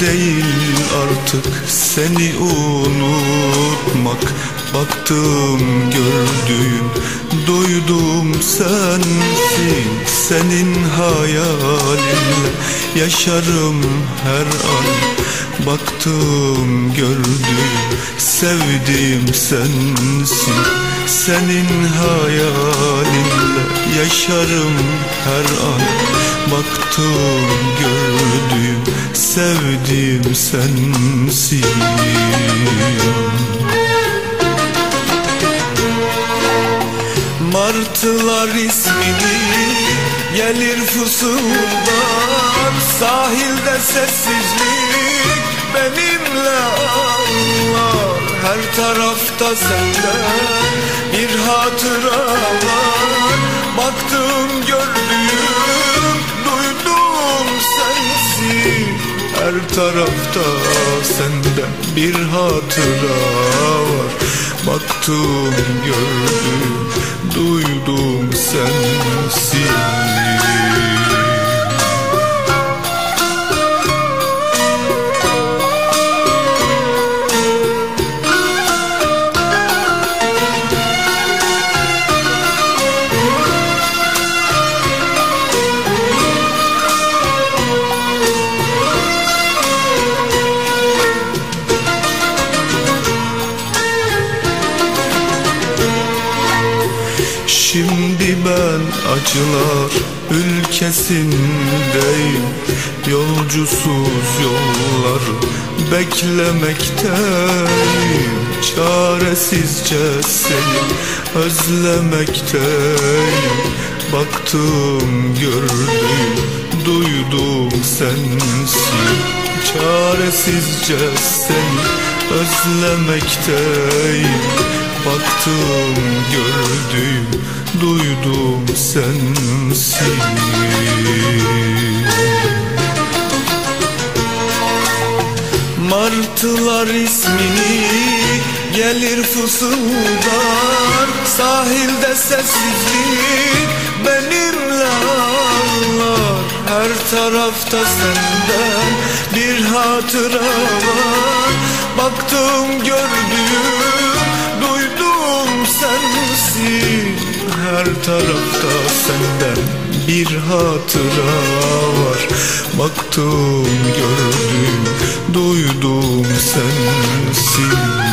değil artık seni unutmak. Baktım gördüğüm duydum sensin. Senin hayalinle yaşarım her an. Baktım gördüm sevdiğim sensin. Senin hayalinle yaşarım her an. Baktım gördüm sevdiğim sensin. Martılar ismini gelir fısıldar Sahilde sessizlik benimle ağlar Her tarafta senden bir hatıra var tarafta senden bir hatıra var. Baktım gördüm duydum sensin Şimdi ben acılar ülkesindeyim. Yolcusuz yollar beklemekteyim. Çaresizce seni özlemekteyim. Baktım gördüm duydum sensin. Çaresizce seni özlemekteyim Baktım gördüm duydum sensin Martılar ismini gelir fısıldar Sahilde sessizlik benimle ağlar. Her tarafta senden bir hatıra var. Baktım gördüm Her tarafta senden bir hatıra var. Baktım gördüm duydum sensin